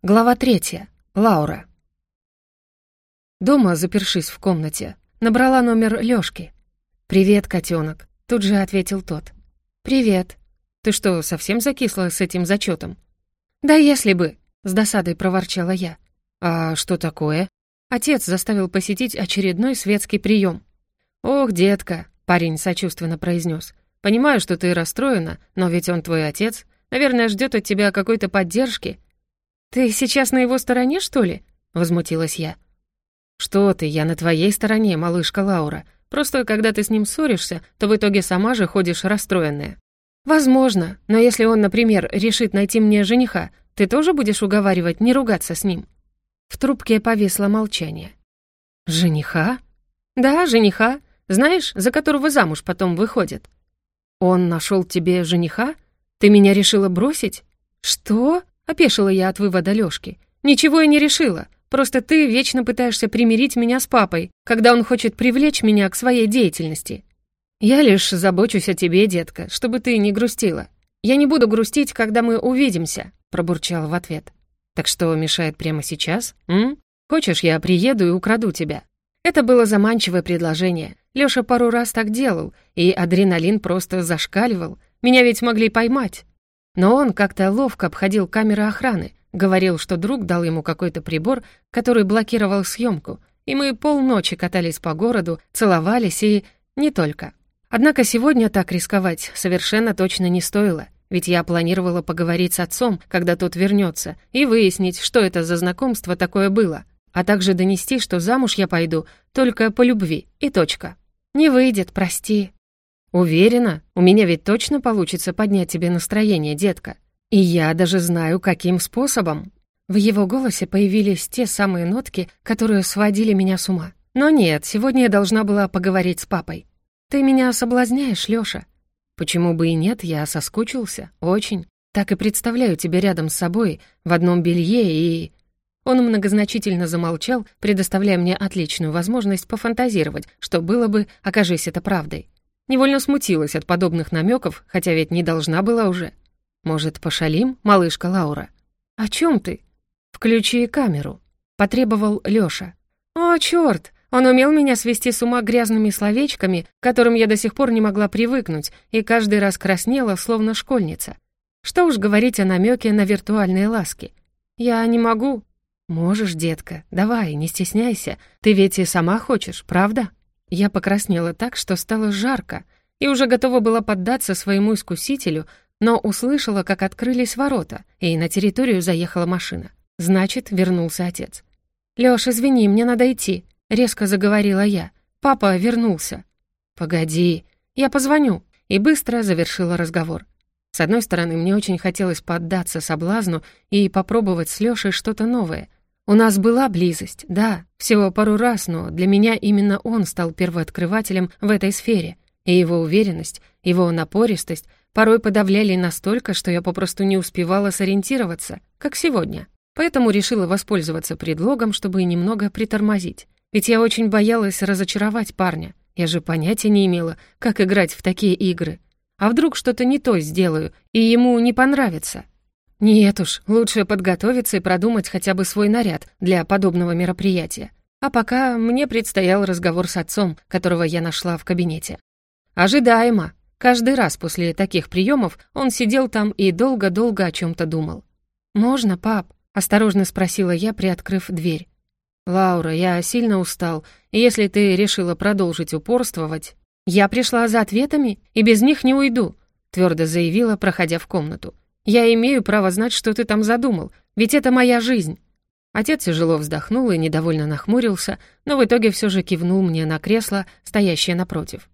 Глава третья. Лаура. Дома, запершись в комнате, набрала номер Лёшки. «Привет, котенок. — тут же ответил тот. «Привет. Ты что, совсем закисла с этим зачетом? «Да если бы», — с досадой проворчала я. «А что такое?» Отец заставил посетить очередной светский прием. «Ох, детка», — парень сочувственно произнес. «Понимаю, что ты расстроена, но ведь он твой отец. Наверное, ждет от тебя какой-то поддержки». «Ты сейчас на его стороне, что ли?» — возмутилась я. «Что ты, я на твоей стороне, малышка Лаура. Просто когда ты с ним ссоришься, то в итоге сама же ходишь расстроенная». «Возможно, но если он, например, решит найти мне жениха, ты тоже будешь уговаривать не ругаться с ним?» В трубке повисло молчание. «Жениха?» «Да, жениха. Знаешь, за которого замуж потом выходит». «Он нашел тебе жениха? Ты меня решила бросить?» «Что?» Опешила я от вывода Лёшки. «Ничего я не решила. Просто ты вечно пытаешься примирить меня с папой, когда он хочет привлечь меня к своей деятельности. Я лишь забочусь о тебе, детка, чтобы ты не грустила. Я не буду грустить, когда мы увидимся», — Пробурчал в ответ. «Так что мешает прямо сейчас, м? Хочешь, я приеду и украду тебя?» Это было заманчивое предложение. Лёша пару раз так делал, и адреналин просто зашкаливал. Меня ведь могли поймать. Но он как-то ловко обходил камеры охраны, говорил, что друг дал ему какой-то прибор, который блокировал съемку, и мы полночи катались по городу, целовались и... не только. Однако сегодня так рисковать совершенно точно не стоило, ведь я планировала поговорить с отцом, когда тот вернется, и выяснить, что это за знакомство такое было, а также донести, что замуж я пойду только по любви и точка. «Не выйдет, прости», Уверена, у меня ведь точно получится поднять тебе настроение, детка. И я даже знаю, каким способом». В его голосе появились те самые нотки, которые сводили меня с ума. «Но нет, сегодня я должна была поговорить с папой. Ты меня соблазняешь, Лёша». «Почему бы и нет, я соскучился, очень. Так и представляю тебя рядом с собой, в одном белье и...» Он многозначительно замолчал, предоставляя мне отличную возможность пофантазировать, что было бы, окажись это правдой. Невольно смутилась от подобных намеков, хотя ведь не должна была уже. «Может, пошалим, малышка Лаура?» «О чем ты?» «Включи камеру», — потребовал Лёша. «О, черт! Он умел меня свести с ума грязными словечками, к которым я до сих пор не могла привыкнуть, и каждый раз краснела, словно школьница. Что уж говорить о намеке на виртуальные ласки. Я не могу». «Можешь, детка, давай, не стесняйся. Ты ведь и сама хочешь, правда?» Я покраснела так, что стало жарко, и уже готова была поддаться своему искусителю, но услышала, как открылись ворота, и на территорию заехала машина. Значит, вернулся отец. «Лёш, извини, мне надо идти», — резко заговорила я. «Папа вернулся». «Погоди, я позвоню», — и быстро завершила разговор. С одной стороны, мне очень хотелось поддаться соблазну и попробовать с Лёшей что-то новое — у нас была близость, да, всего пару раз, но для меня именно он стал первооткрывателем в этой сфере, и его уверенность, его напористость порой подавляли настолько, что я попросту не успевала сориентироваться, как сегодня. Поэтому решила воспользоваться предлогом, чтобы немного притормозить. Ведь я очень боялась разочаровать парня. Я же понятия не имела, как играть в такие игры. А вдруг что-то не то сделаю, и ему не понравится? Нет уж, лучше подготовиться и продумать хотя бы свой наряд для подобного мероприятия. А пока мне предстоял разговор с отцом, которого я нашла в кабинете. Ожидаемо. Каждый раз после таких приемов он сидел там и долго-долго о чем то думал. «Можно, пап?» — осторожно спросила я, приоткрыв дверь. «Лаура, я сильно устал, и если ты решила продолжить упорствовать...» «Я пришла за ответами и без них не уйду», — твердо заявила, проходя в комнату. Я имею право знать, что ты там задумал, ведь это моя жизнь». Отец тяжело вздохнул и недовольно нахмурился, но в итоге все же кивнул мне на кресло, стоящее напротив.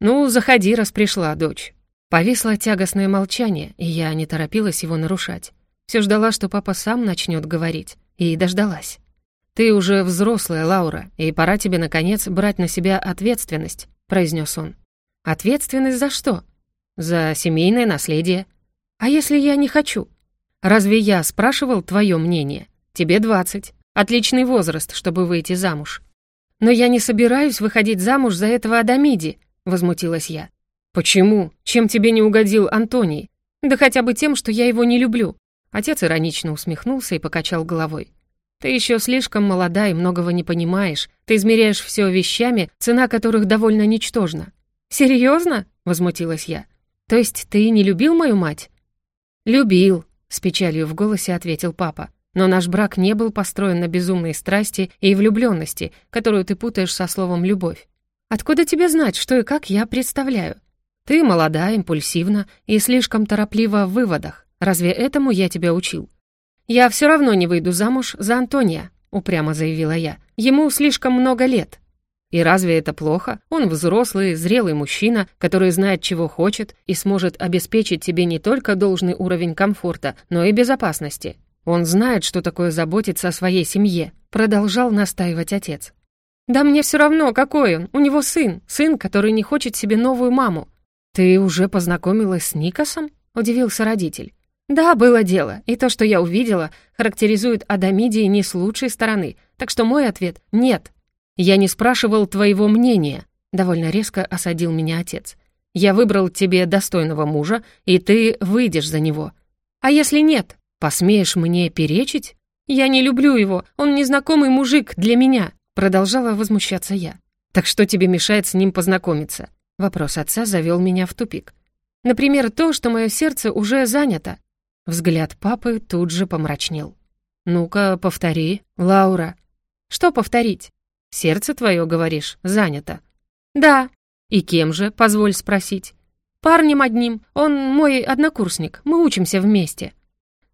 «Ну, заходи, раз пришла, дочь». Повисло тягостное молчание, и я не торопилась его нарушать. Все ждала, что папа сам начнет говорить, и дождалась. «Ты уже взрослая, Лаура, и пора тебе, наконец, брать на себя ответственность», — произнес он. «Ответственность за что?» «За семейное наследие», а если я не хочу? Разве я спрашивал твое мнение? Тебе 20. Отличный возраст, чтобы выйти замуж. Но я не собираюсь выходить замуж за этого Адамиди, возмутилась я. Почему? Чем тебе не угодил Антоний? Да хотя бы тем, что я его не люблю. Отец иронично усмехнулся и покачал головой. Ты еще слишком молода и многого не понимаешь. Ты измеряешь все вещами, цена которых довольно ничтожна. Серьезно? возмутилась я. То есть ты не любил мою мать? «Любил», — с печалью в голосе ответил папа. «Но наш брак не был построен на безумной страсти и влюбленности, которую ты путаешь со словом «любовь». Откуда тебе знать, что и как я представляю? Ты молода, импульсивна и слишком тороплива в выводах. Разве этому я тебя учил? Я все равно не выйду замуж за Антония», — упрямо заявила я. «Ему слишком много лет». И разве это плохо? Он взрослый, зрелый мужчина, который знает, чего хочет и сможет обеспечить тебе не только должный уровень комфорта, но и безопасности. Он знает, что такое заботиться о своей семье», — продолжал настаивать отец. «Да мне все равно, какой он. У него сын. Сын, который не хочет себе новую маму». «Ты уже познакомилась с Никосом?» — удивился родитель. «Да, было дело. И то, что я увидела, характеризует Адамидии не с лучшей стороны. Так что мой ответ — нет». «Я не спрашивал твоего мнения», — довольно резко осадил меня отец. «Я выбрал тебе достойного мужа, и ты выйдешь за него. А если нет, посмеешь мне перечить? Я не люблю его, он незнакомый мужик для меня», — продолжала возмущаться я. «Так что тебе мешает с ним познакомиться?» Вопрос отца завел меня в тупик. «Например, то, что мое сердце уже занято». Взгляд папы тут же помрачнел. «Ну-ка, повтори, Лаура». «Что повторить?» Сердце твое, говоришь, занято». «Да». «И кем же, позволь спросить?» «Парнем одним. Он мой однокурсник. Мы учимся вместе».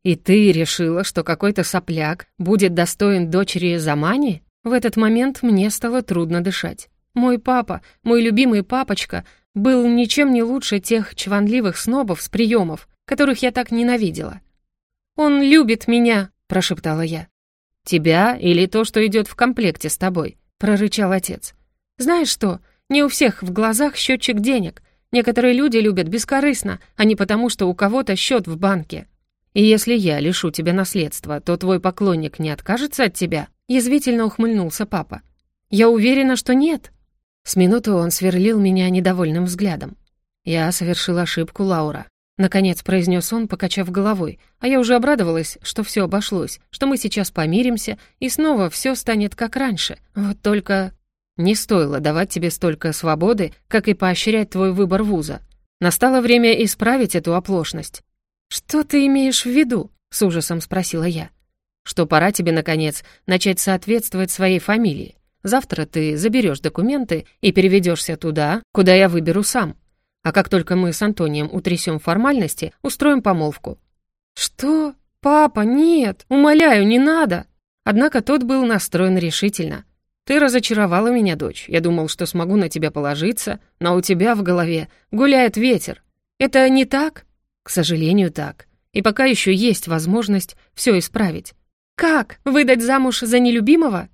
«И ты решила, что какой-то сопляк будет достоин дочери Замани?» В этот момент мне стало трудно дышать. Мой папа, мой любимый папочка, был ничем не лучше тех чванливых снобов с приемов, которых я так ненавидела. «Он любит меня», — прошептала я. «Тебя или то, что идет в комплекте с тобой?» прорычал отец. «Знаешь что? Не у всех в глазах счетчик денег. Некоторые люди любят бескорыстно, а не потому, что у кого-то счет в банке. И если я лишу тебя наследства, то твой поклонник не откажется от тебя?» Язвительно ухмыльнулся папа. «Я уверена, что нет». С минуту он сверлил меня недовольным взглядом. «Я совершил ошибку, Лаура. Наконец произнес он, покачав головой, а я уже обрадовалась, что все обошлось, что мы сейчас помиримся, и снова все станет как раньше. Вот только... Не стоило давать тебе столько свободы, как и поощрять твой выбор вуза. Настало время исправить эту оплошность. «Что ты имеешь в виду?» — с ужасом спросила я. «Что пора тебе, наконец, начать соответствовать своей фамилии. Завтра ты заберешь документы и переведешься туда, куда я выберу сам. А как только мы с Антонием утрясем формальности, устроим помолвку». «Что? Папа, нет! Умоляю, не надо!» Однако тот был настроен решительно. «Ты разочаровала меня, дочь. Я думал, что смогу на тебя положиться, но у тебя в голове гуляет ветер. Это не так?» «К сожалению, так. И пока еще есть возможность все исправить». «Как? Выдать замуж за нелюбимого?»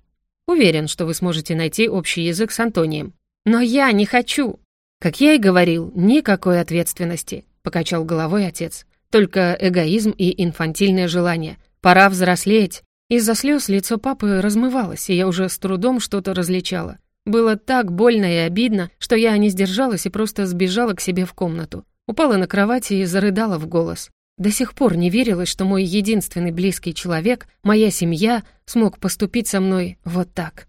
«Уверен, что вы сможете найти общий язык с Антонием». «Но я не хочу!» «Как я и говорил, никакой ответственности», — покачал головой отец. «Только эгоизм и инфантильное желание. Пора взрослеть». Из-за слез лицо папы размывалось, и я уже с трудом что-то различала. Было так больно и обидно, что я не сдержалась и просто сбежала к себе в комнату. Упала на кровати и зарыдала в голос. До сих пор не верилось, что мой единственный близкий человек, моя семья, смог поступить со мной вот так.